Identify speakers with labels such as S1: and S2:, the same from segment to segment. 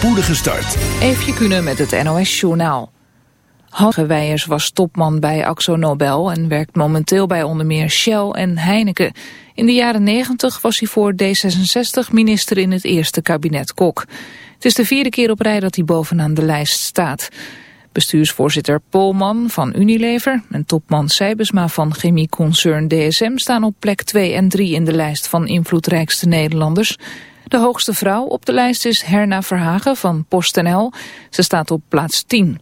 S1: spoedige start.
S2: Eefje Kunnen met het NOS Journaal. Hange Weijers was topman bij Axo Nobel en werkt momenteel bij onder meer Shell en Heineken. In de jaren 90 was hij voor D66 minister in het eerste kabinet Kok. Het is de vierde keer op rij dat hij bovenaan de lijst staat. Bestuursvoorzitter Polman van Unilever en topman Seibesma van chemieconcern DSM staan op plek 2 en 3 in de lijst van invloedrijkste Nederlanders. De hoogste vrouw op de lijst is Herna Verhagen van PostNL. Ze staat op plaats 10.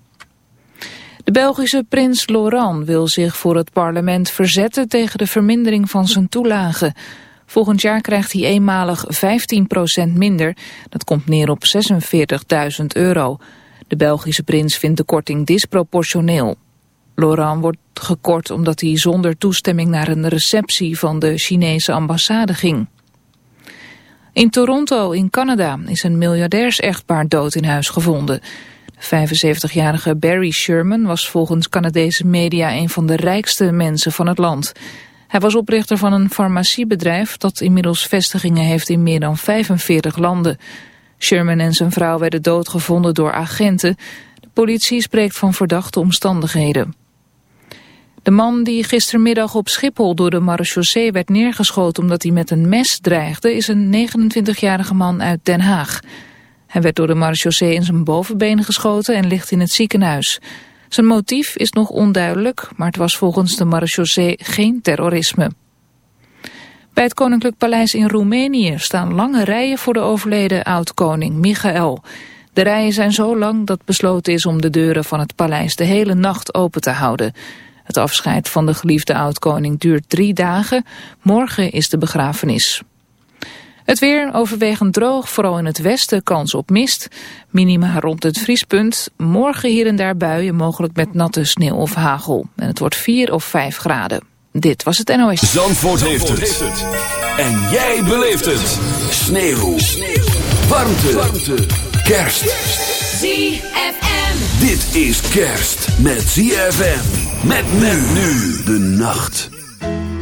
S2: De Belgische prins Laurent wil zich voor het parlement verzetten tegen de vermindering van zijn toelagen. Volgend jaar krijgt hij eenmalig 15% minder. Dat komt neer op 46.000 euro. De Belgische prins vindt de korting disproportioneel. Laurent wordt gekort omdat hij zonder toestemming naar een receptie van de Chinese ambassade ging. In Toronto in Canada is een miljardairs-echtpaar dood in huis gevonden. De 75-jarige Barry Sherman was volgens Canadese media een van de rijkste mensen van het land. Hij was oprichter van een farmaciebedrijf dat inmiddels vestigingen heeft in meer dan 45 landen. Sherman en zijn vrouw werden doodgevonden door agenten. De politie spreekt van verdachte omstandigheden. De man die gistermiddag op Schiphol door de marechaussee werd neergeschoten omdat hij met een mes dreigde is een 29-jarige man uit Den Haag. Hij werd door de marechaussee in zijn bovenbeen geschoten en ligt in het ziekenhuis. Zijn motief is nog onduidelijk, maar het was volgens de marechaussee geen terrorisme. Bij het Koninklijk Paleis in Roemenië staan lange rijen voor de overleden oud-koning Michael. De rijen zijn zo lang dat besloten is om de deuren van het paleis de hele nacht open te houden. Het afscheid van de geliefde oud-koning duurt drie dagen. Morgen is de begrafenis. Het weer overwegend droog, vooral in het westen kans op mist. Minima rond het vriespunt. Morgen hier en daar buien, mogelijk met natte sneeuw of hagel. En het wordt 4 of 5 graden. Dit was het NOS.
S1: Zandvoort, heeft, het. En jij beleeft het. Sneeuw. sneeuw. Warmte. Warmte. Kerst.
S3: ZFM.
S1: Dit is kerst met ZFM. Met nu de nacht.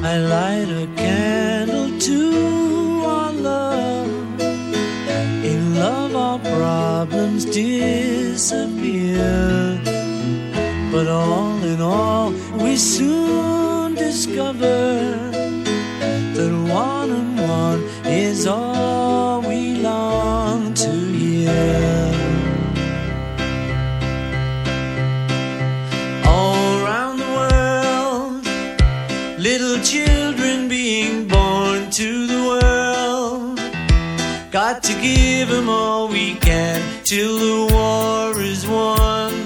S4: I light a candle to our love. In love our problems disappear. But all in all we soon discover that one and one is all we long to hear. To the world. Got to give them all we can till the war is won.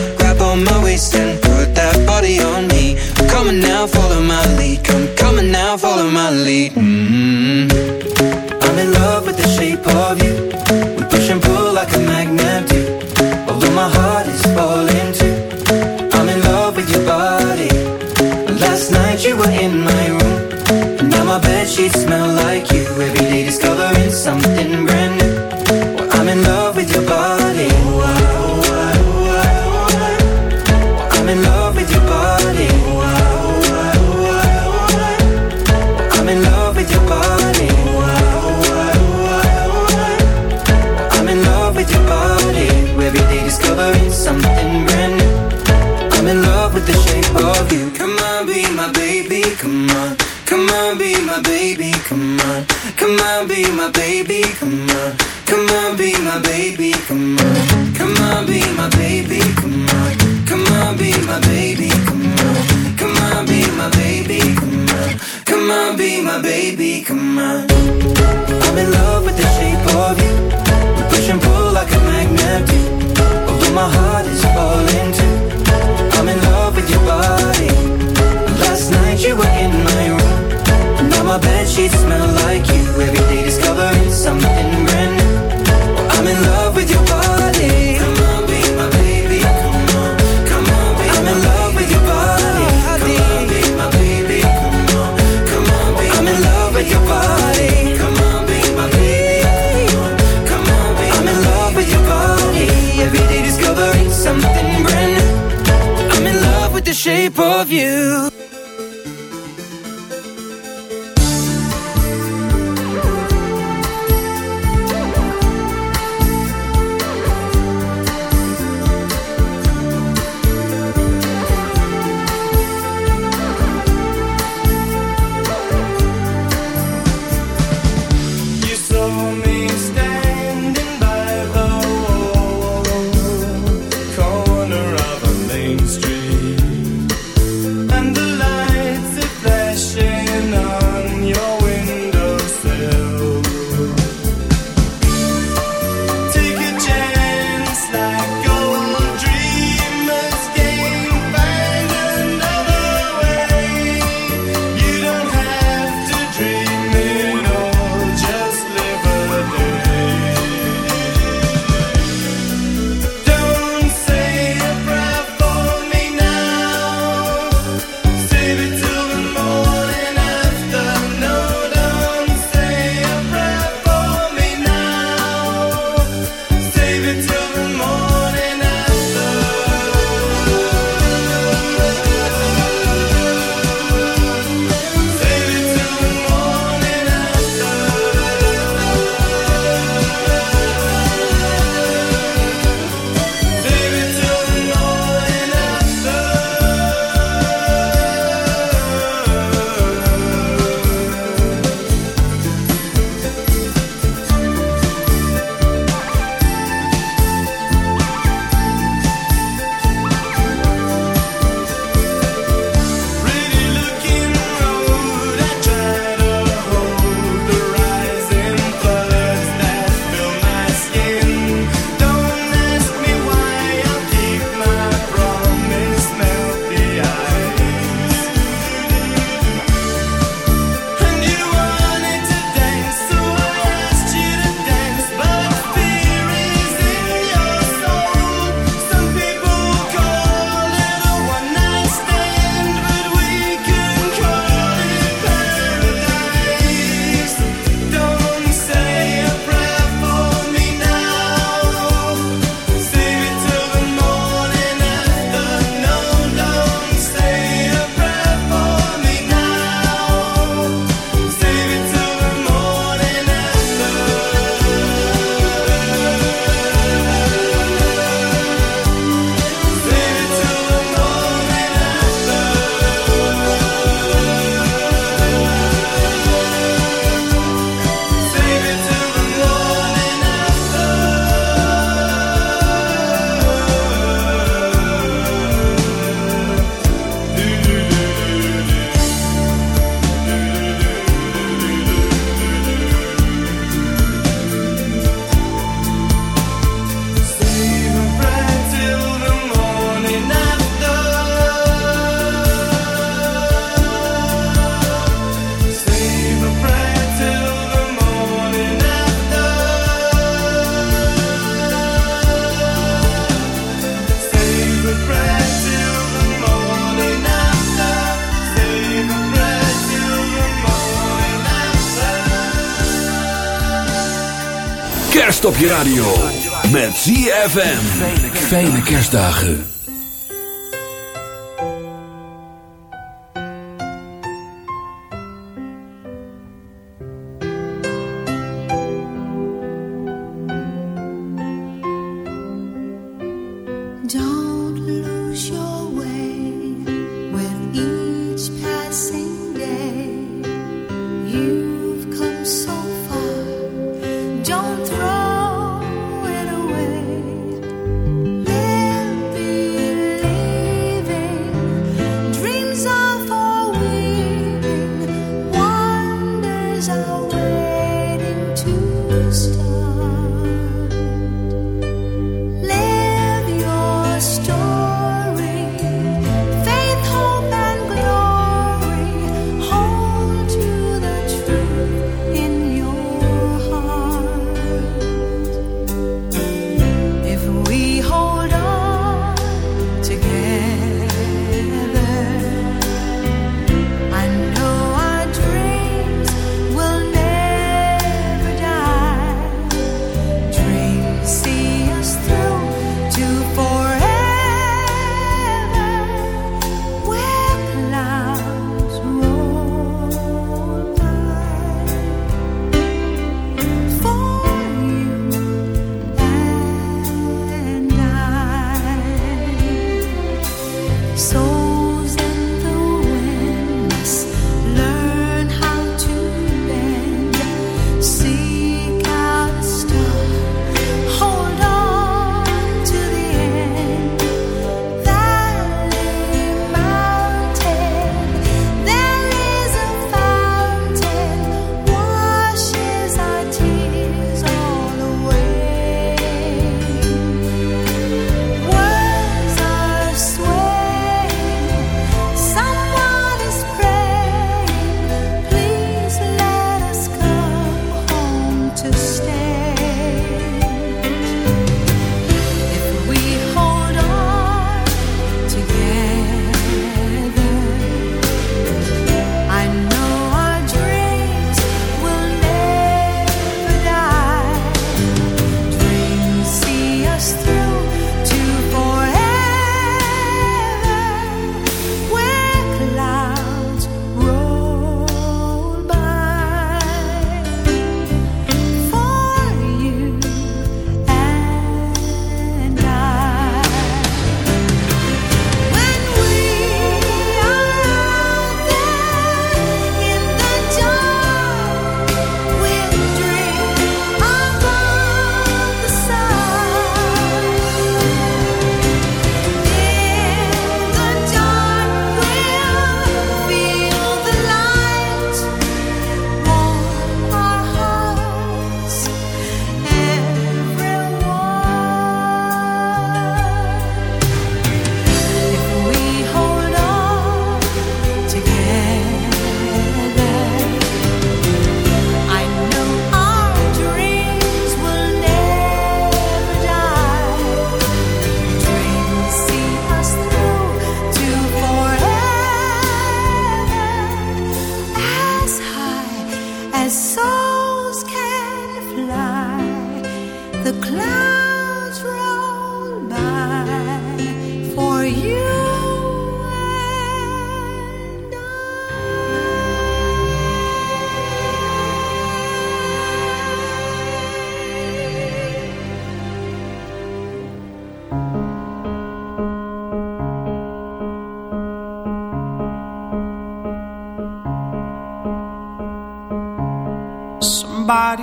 S3: sheets smell like sheets smell
S1: Topje je radio. Met ZFM. Fijne kerstdagen.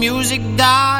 S5: music
S6: died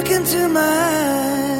S1: Look into my eyes,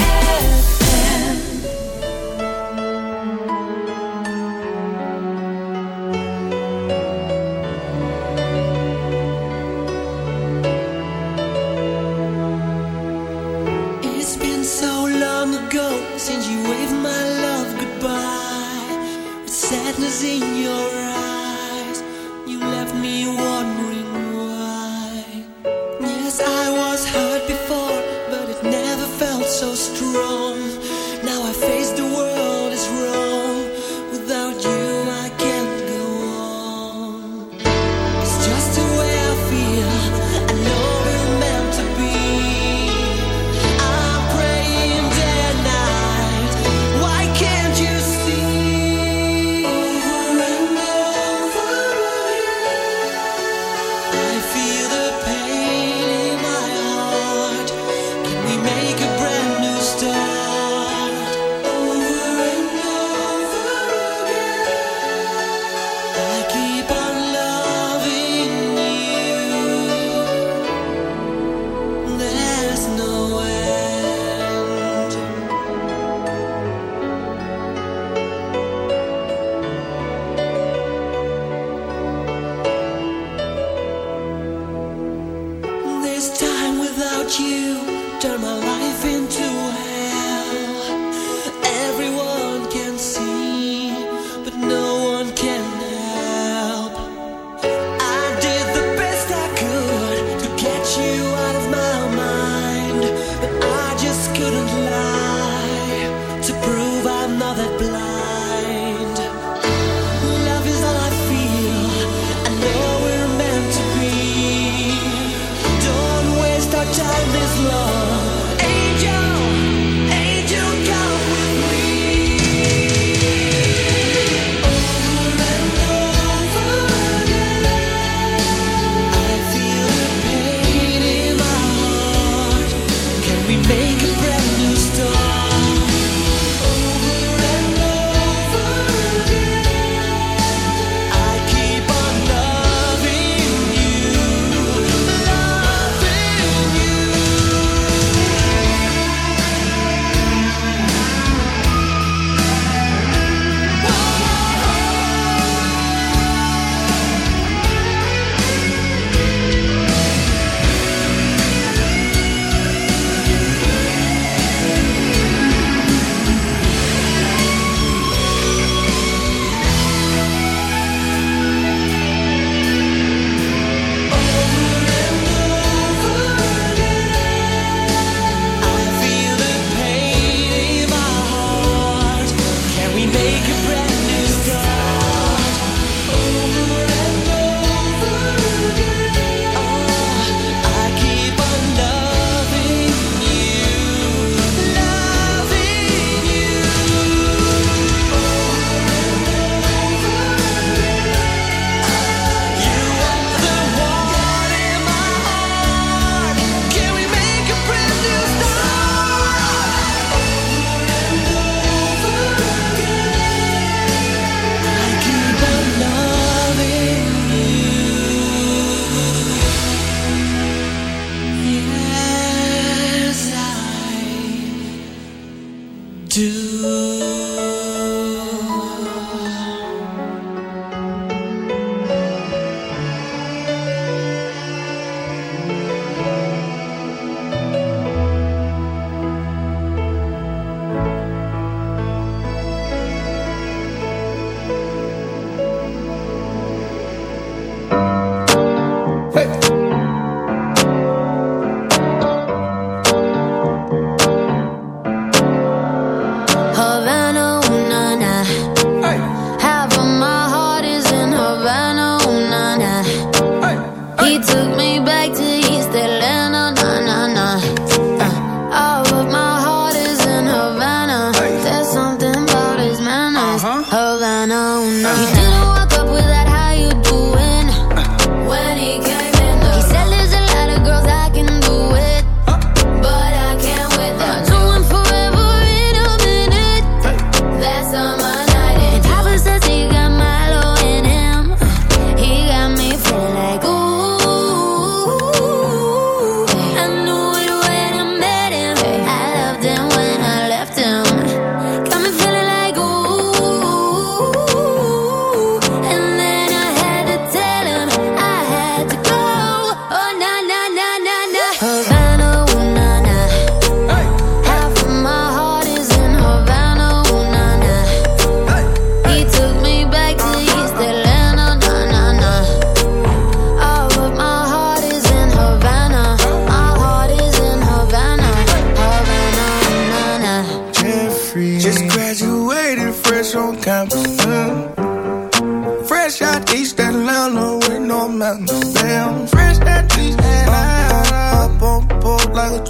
S7: turn my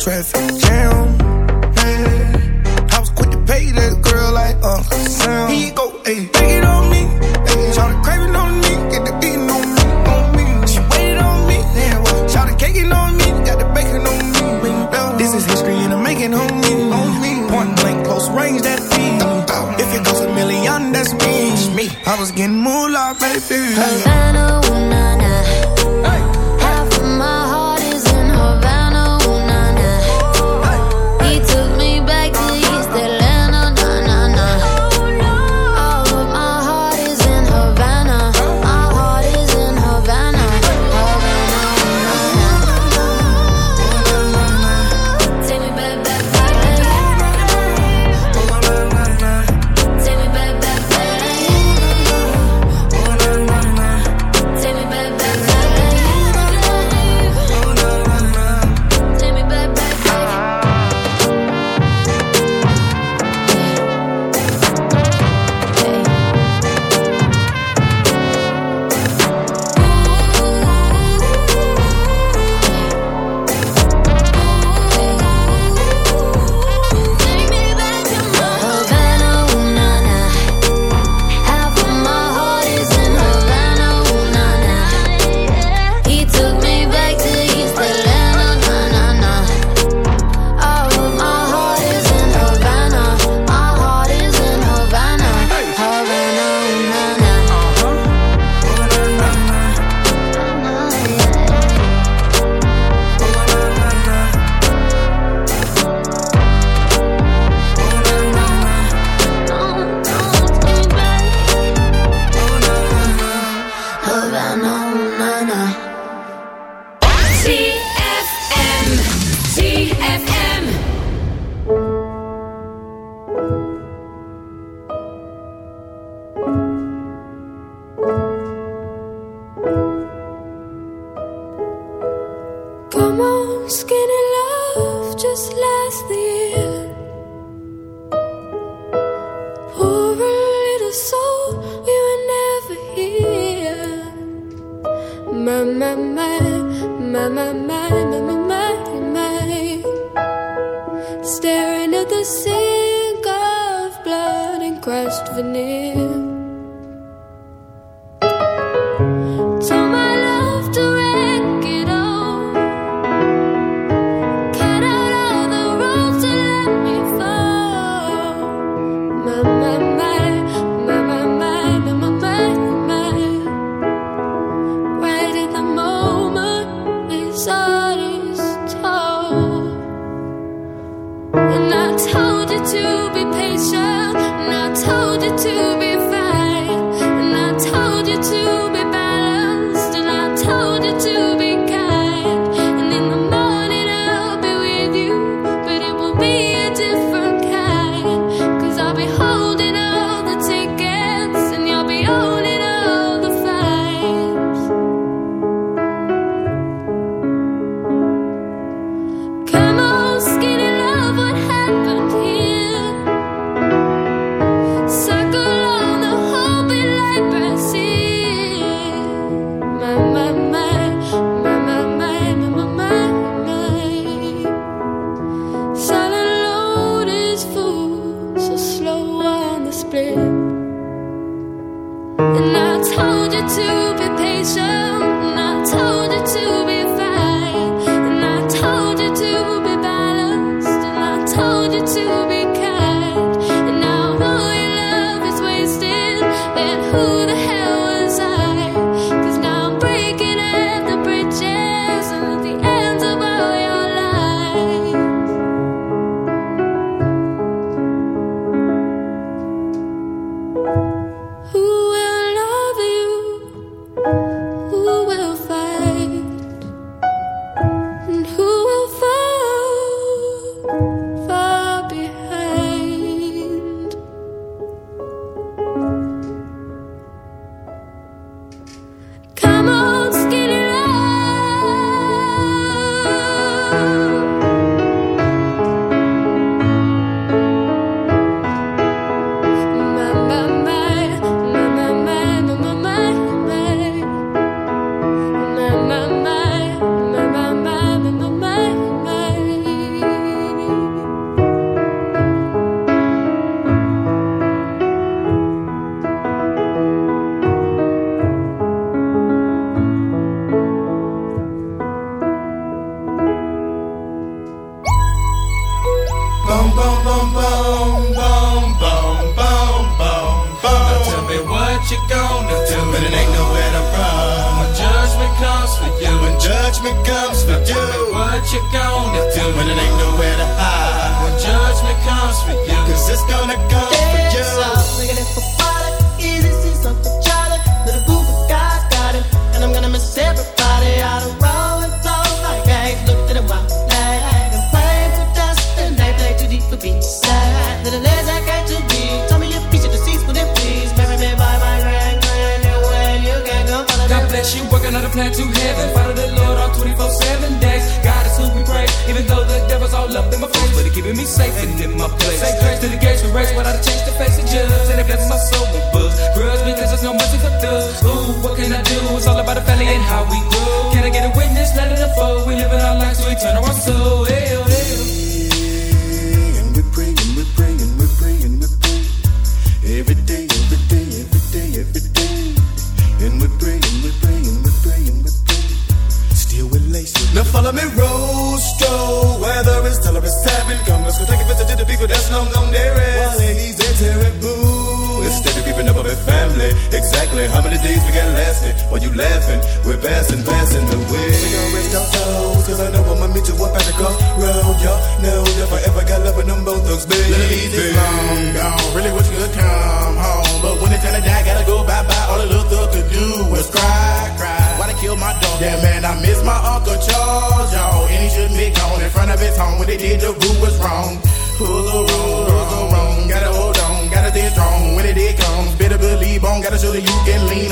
S8: traffic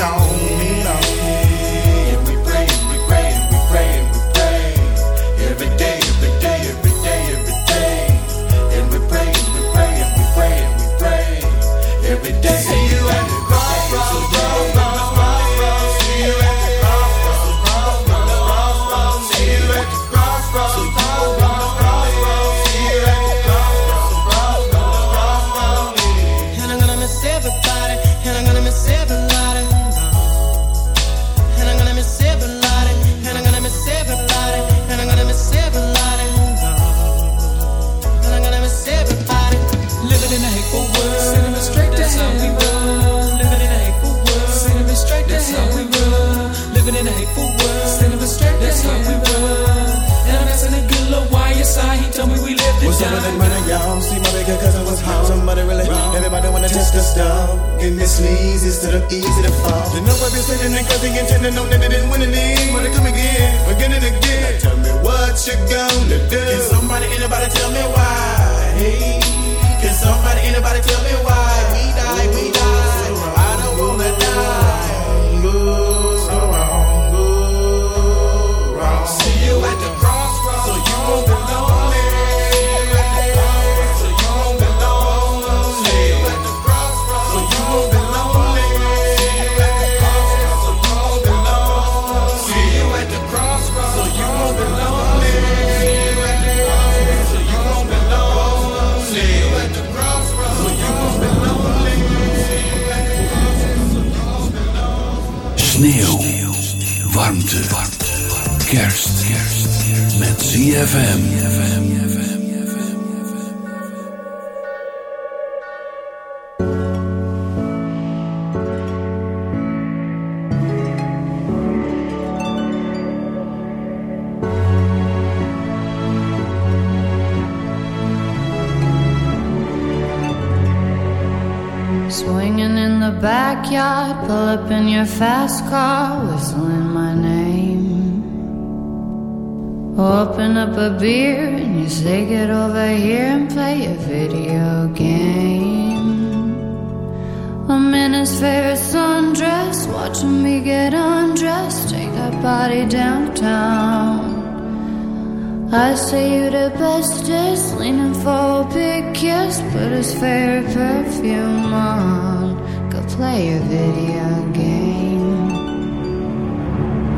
S8: on.
S9: just a stop. And
S10: this leads is to
S11: easy to fall. You know I've been sitting and cussing and tending no that it didn't win any. Wanna come again, again and again. Now tell me what you gonna do.
S12: Can somebody, anybody tell me why? Hey, can somebody, anybody tell me why? We die, we die. So I don't wanna die. Go so wrong, go wrong.
S11: See you at the crossroads, so you won't.
S1: kerst. Met ZFM.
S13: Swinging in the backyard, pull up in your fast car, whistling my name. Open up a beer and you say, Get over here and play a video game. I'm in his favorite sundress, watching me get undressed, take that body downtown. I say you the bestest, leaning for a big kiss, put his favorite perfume on, go play a video.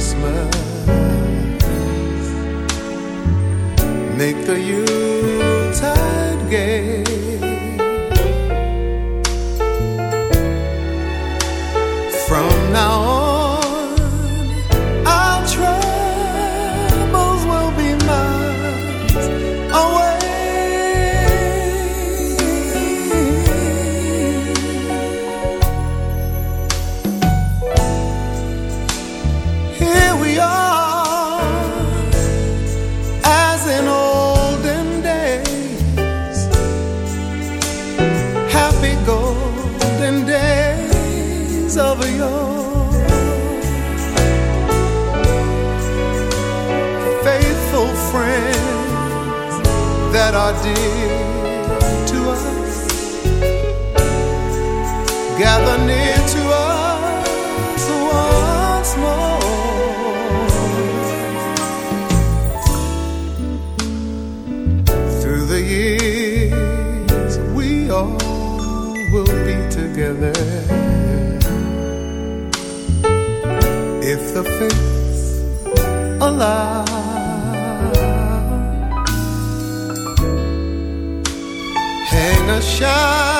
S6: Christmas. Make the Yuletide gay. From now on, the fates allow. Hang a shining